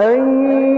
أن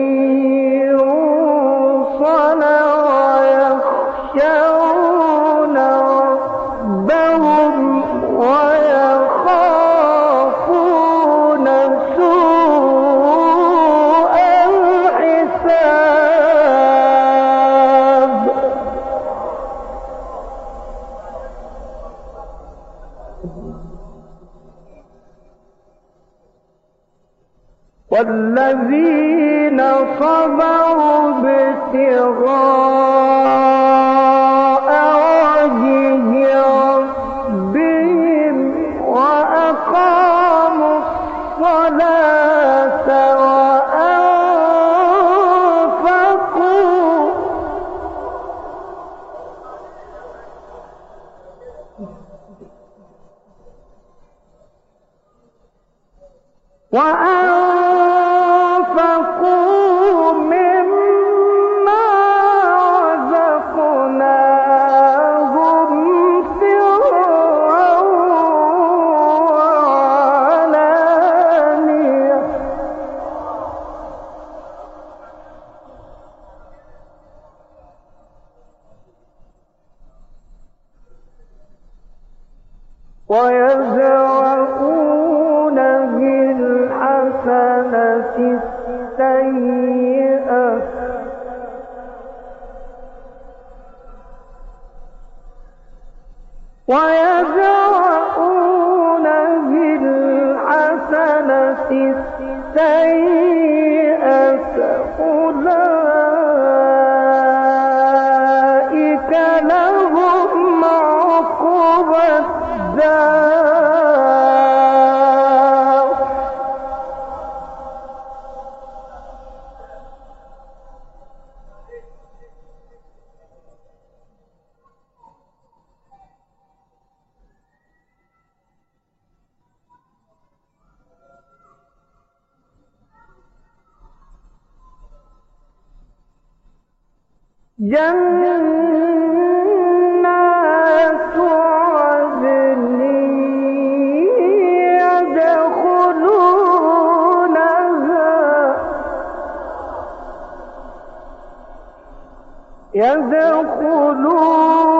يدخلونها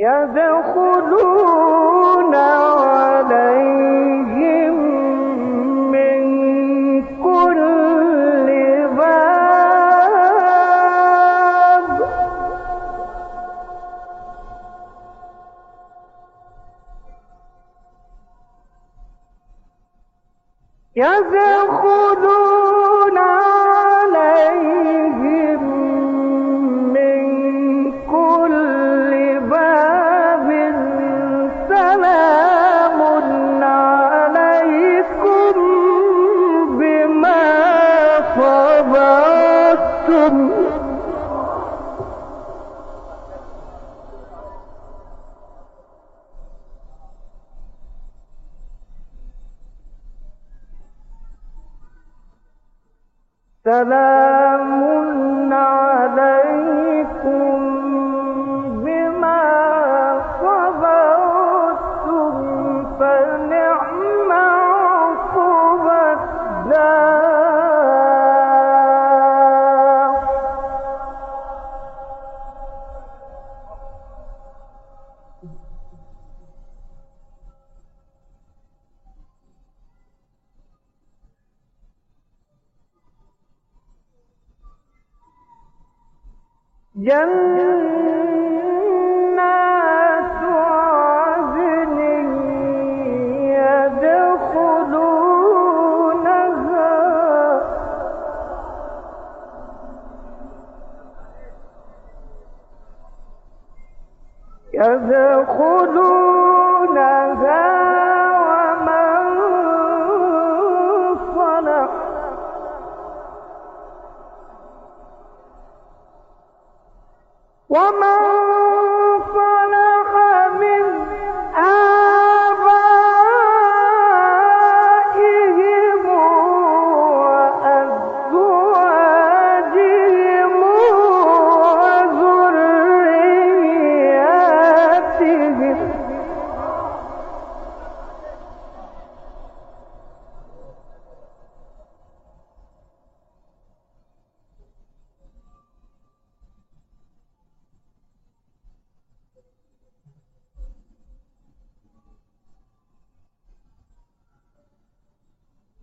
يدخلون 人。Yeah. yeah.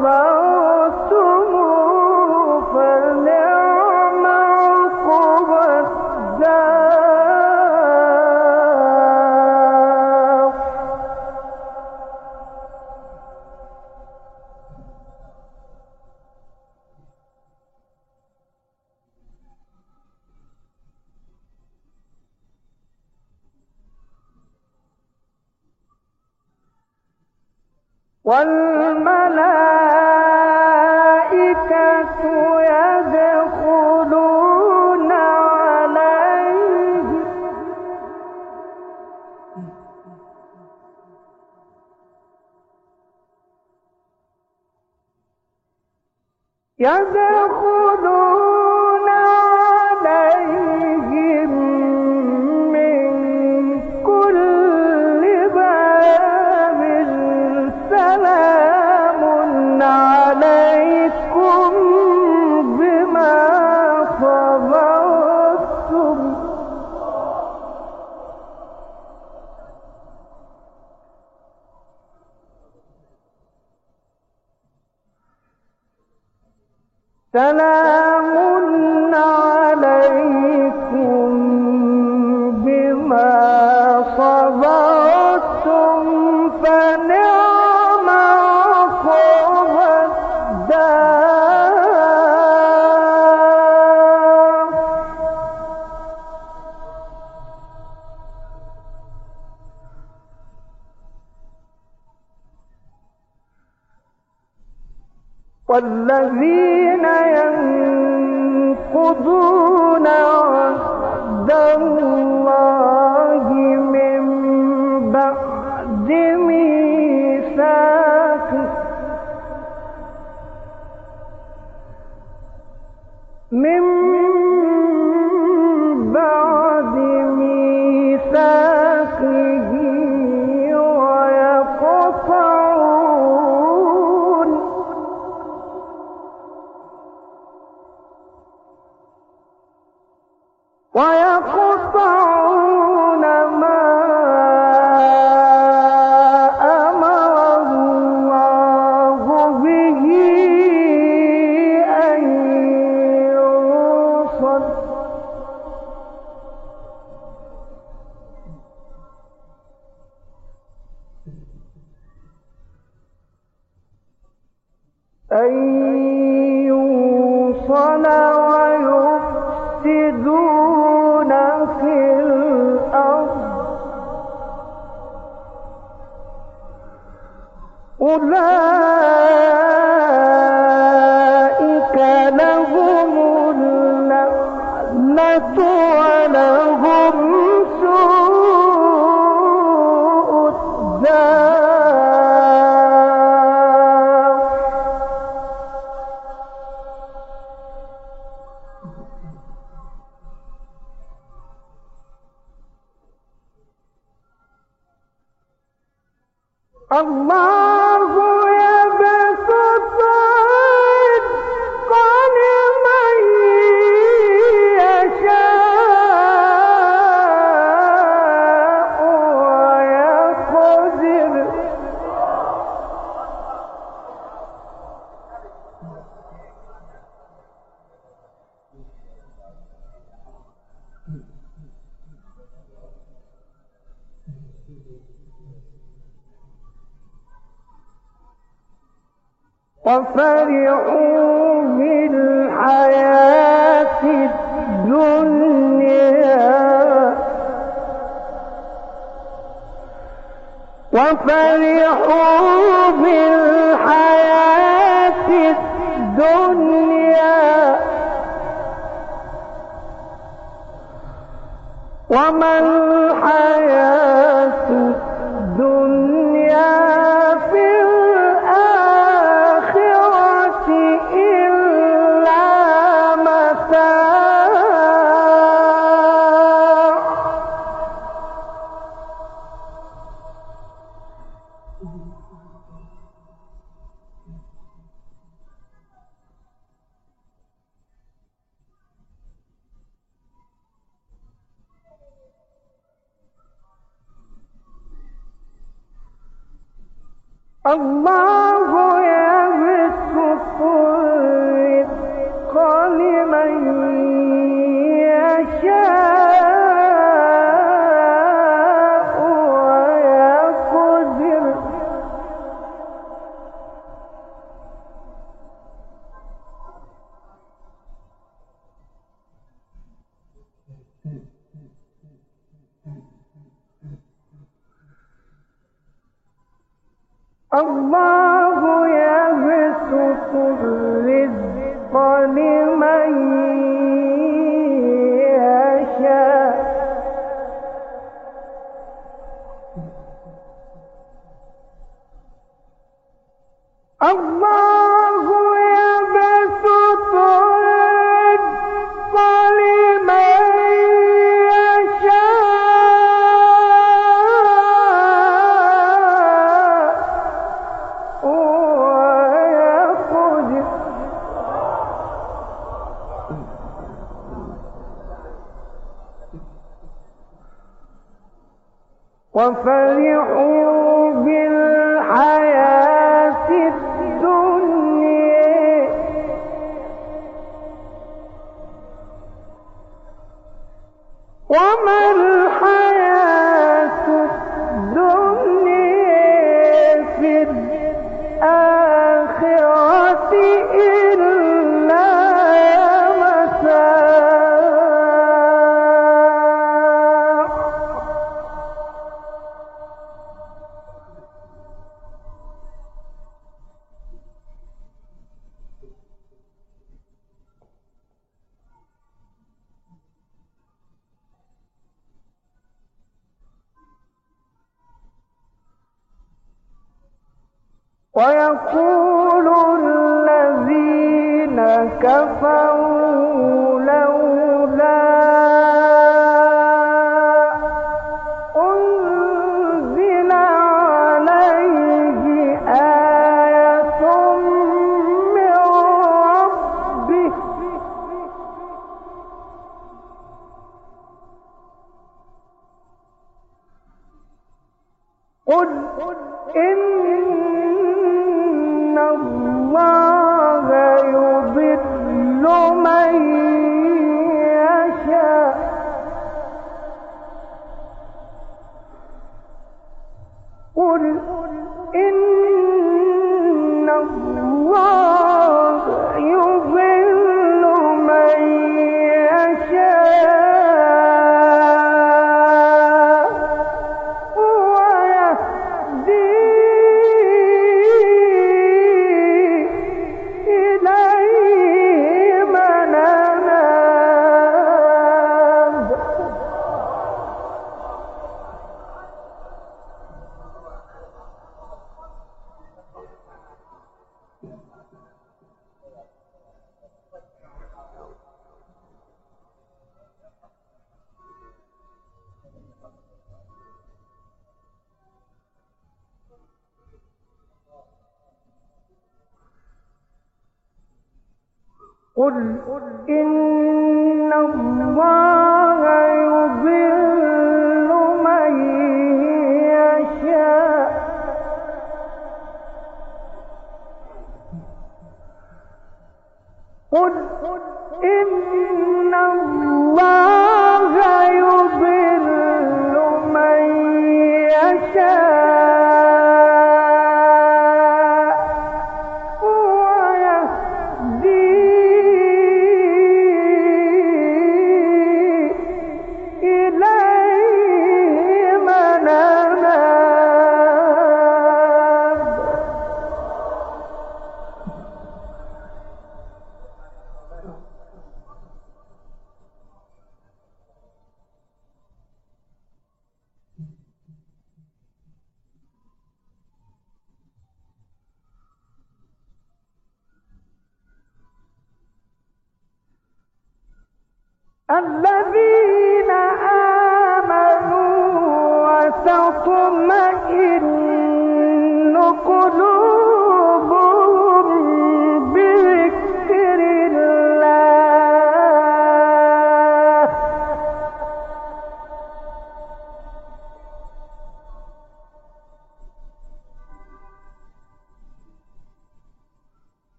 صبرتم سلام على أي وفرحوا بالحياة الدنيا. وفرحوا بالحياة الدنيا. وما الحياة Ven.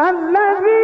الذين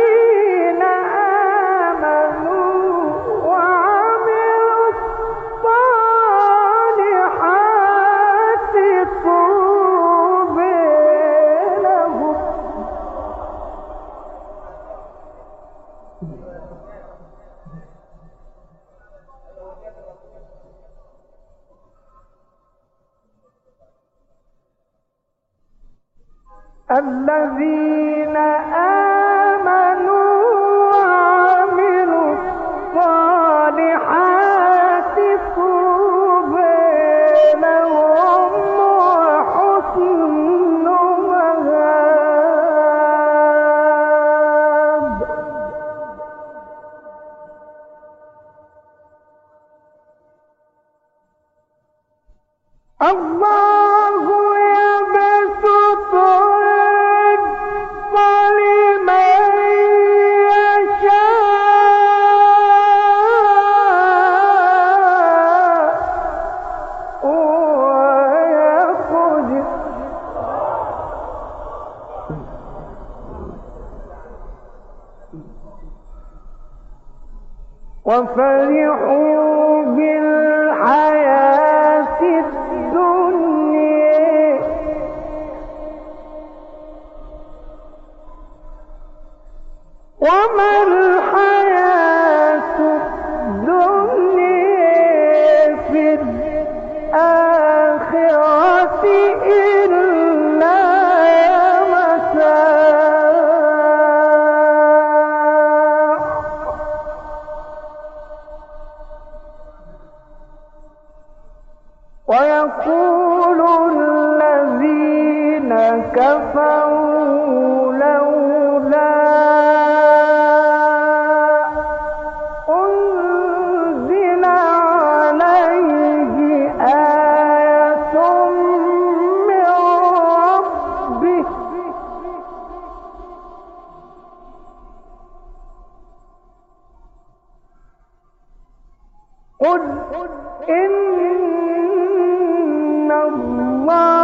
وفرحوا الله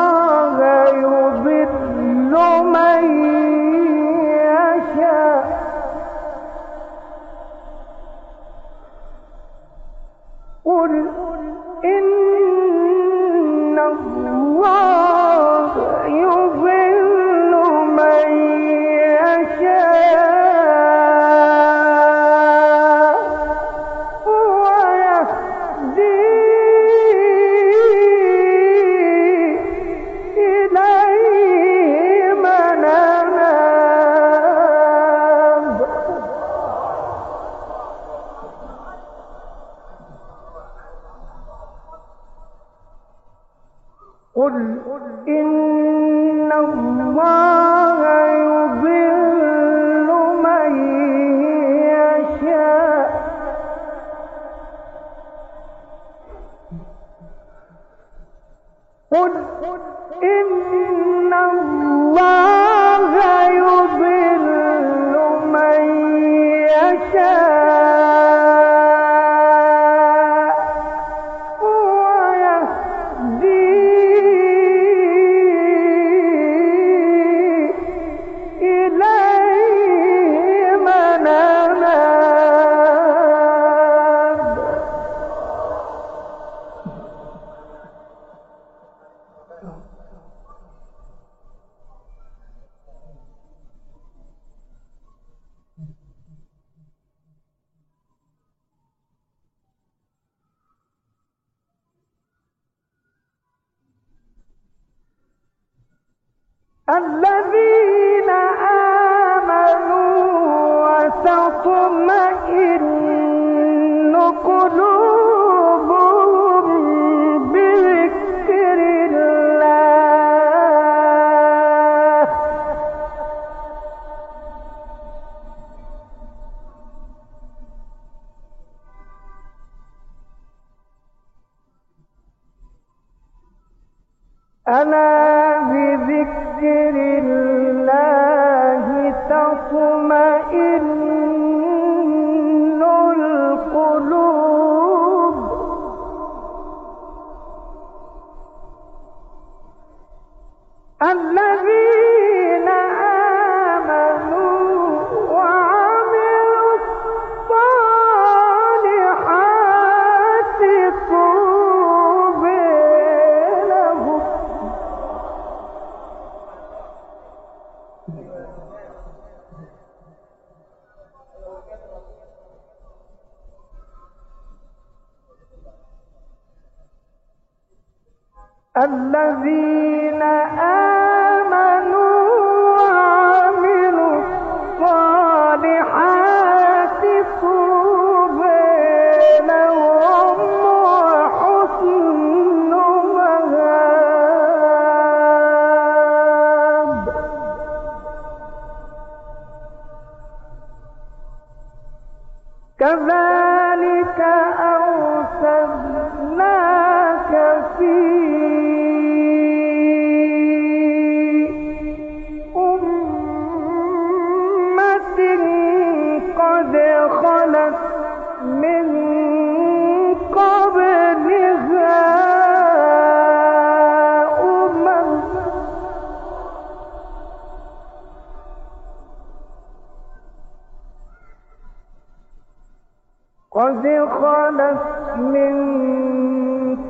قد خلت من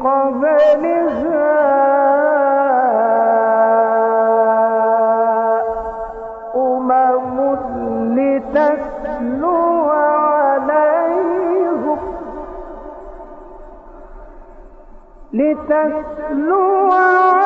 قبلها أمم تتلو عليهم لتتلو عليهم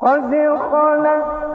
قد خلت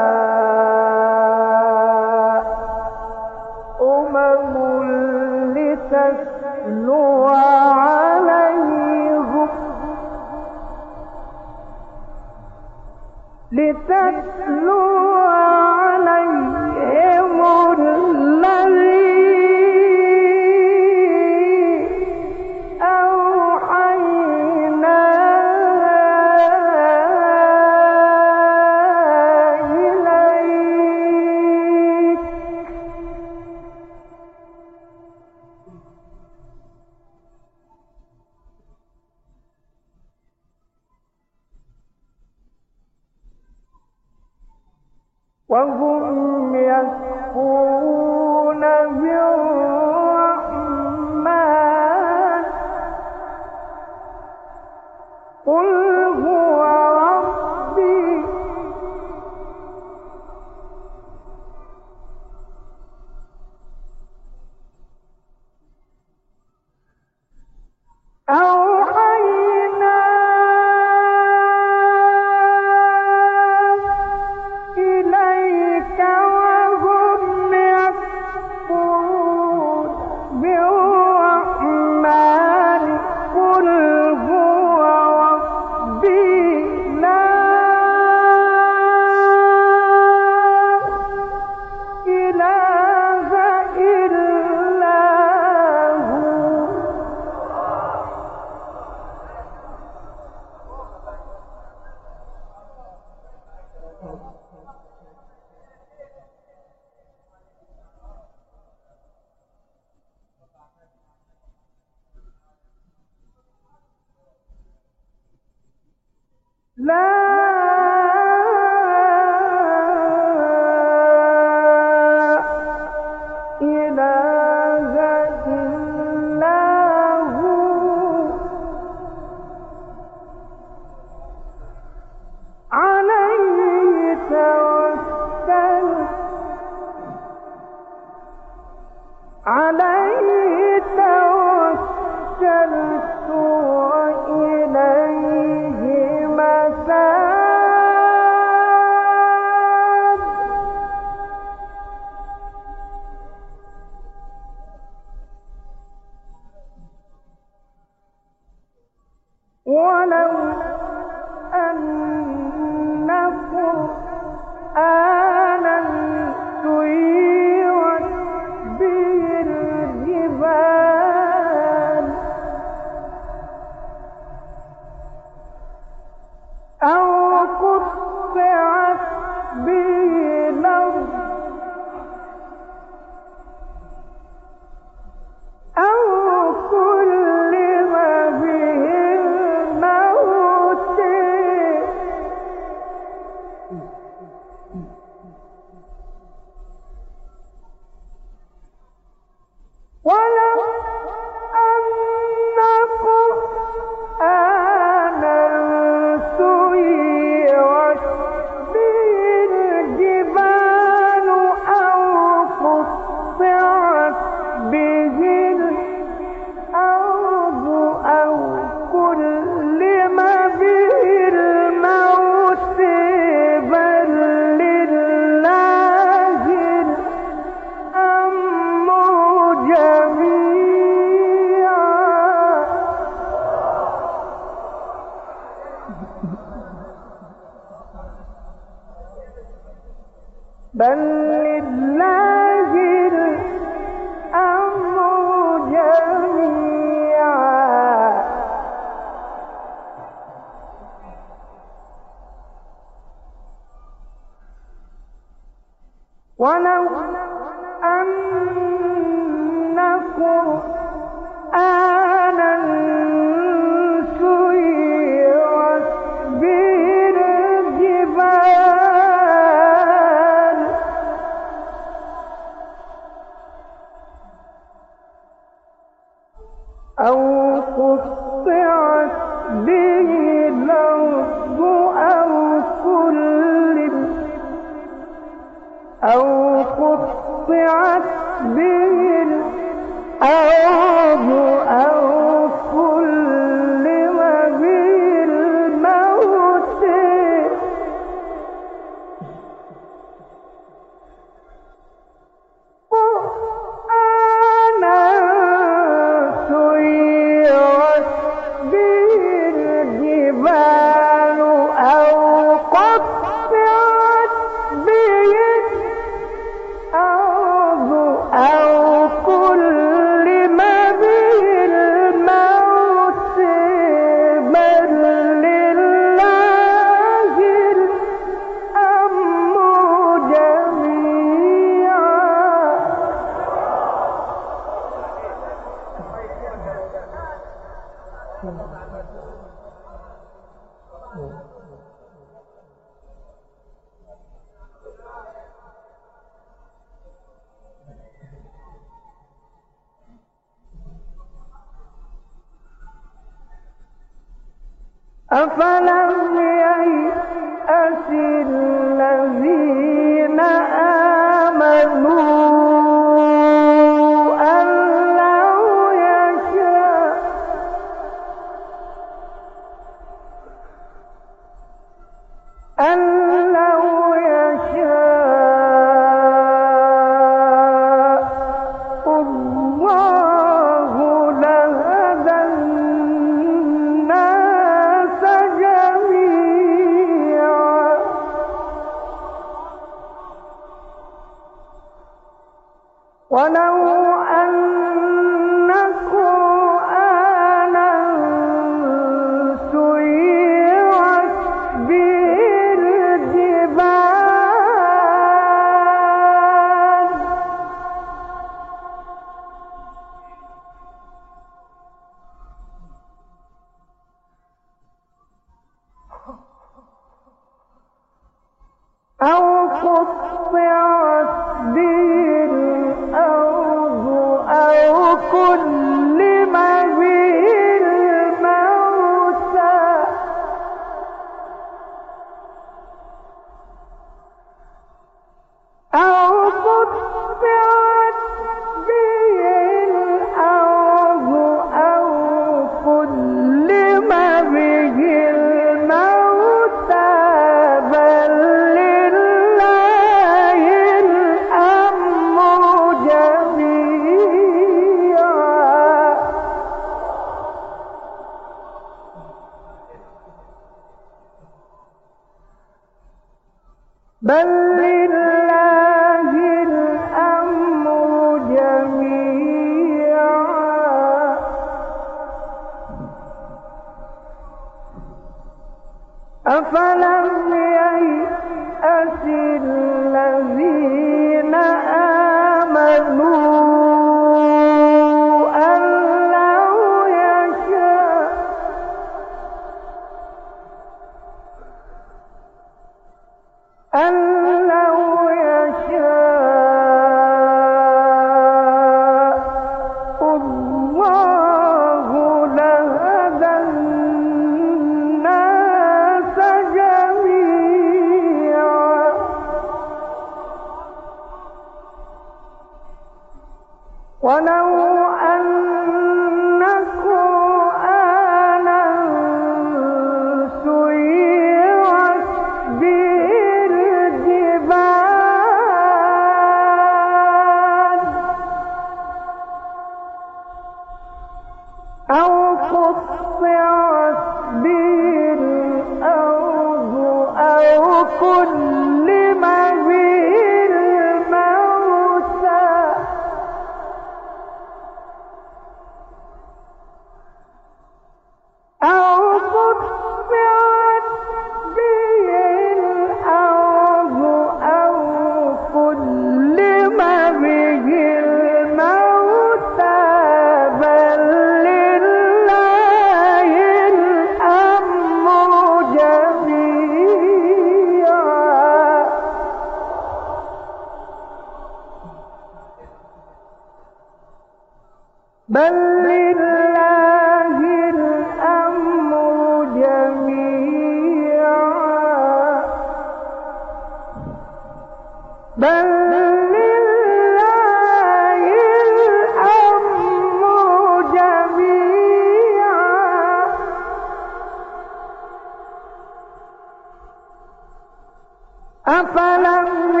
أفلم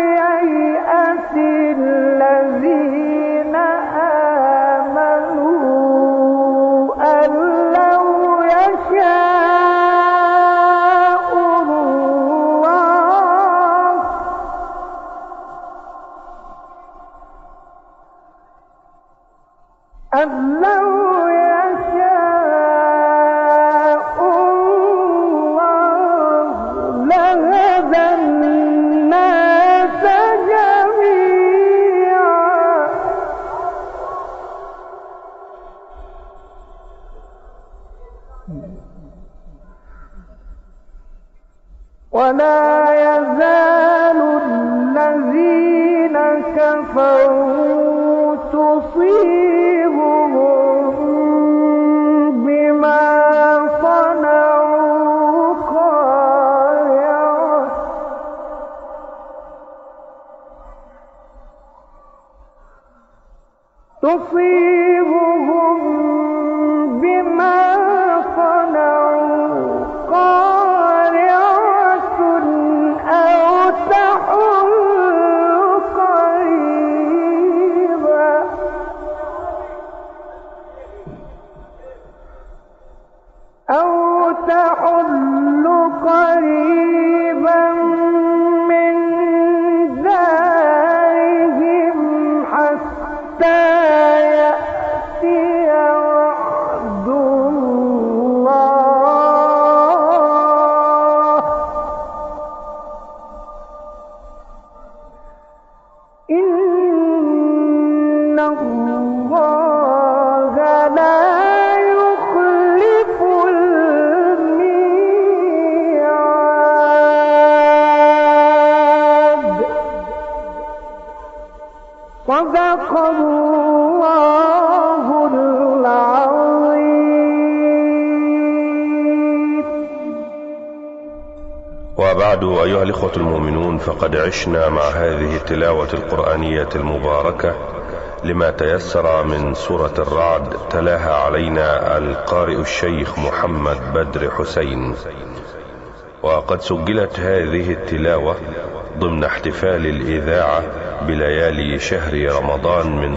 أيها الإخوة المؤمنون فقد عشنا مع هذه التلاوة القرآنية المباركة لما تيسر من سورة الرعد تلاها علينا القارئ الشيخ محمد بدر حسين. وقد سجلت هذه التلاوة ضمن احتفال الإذاعة بليالي شهر رمضان من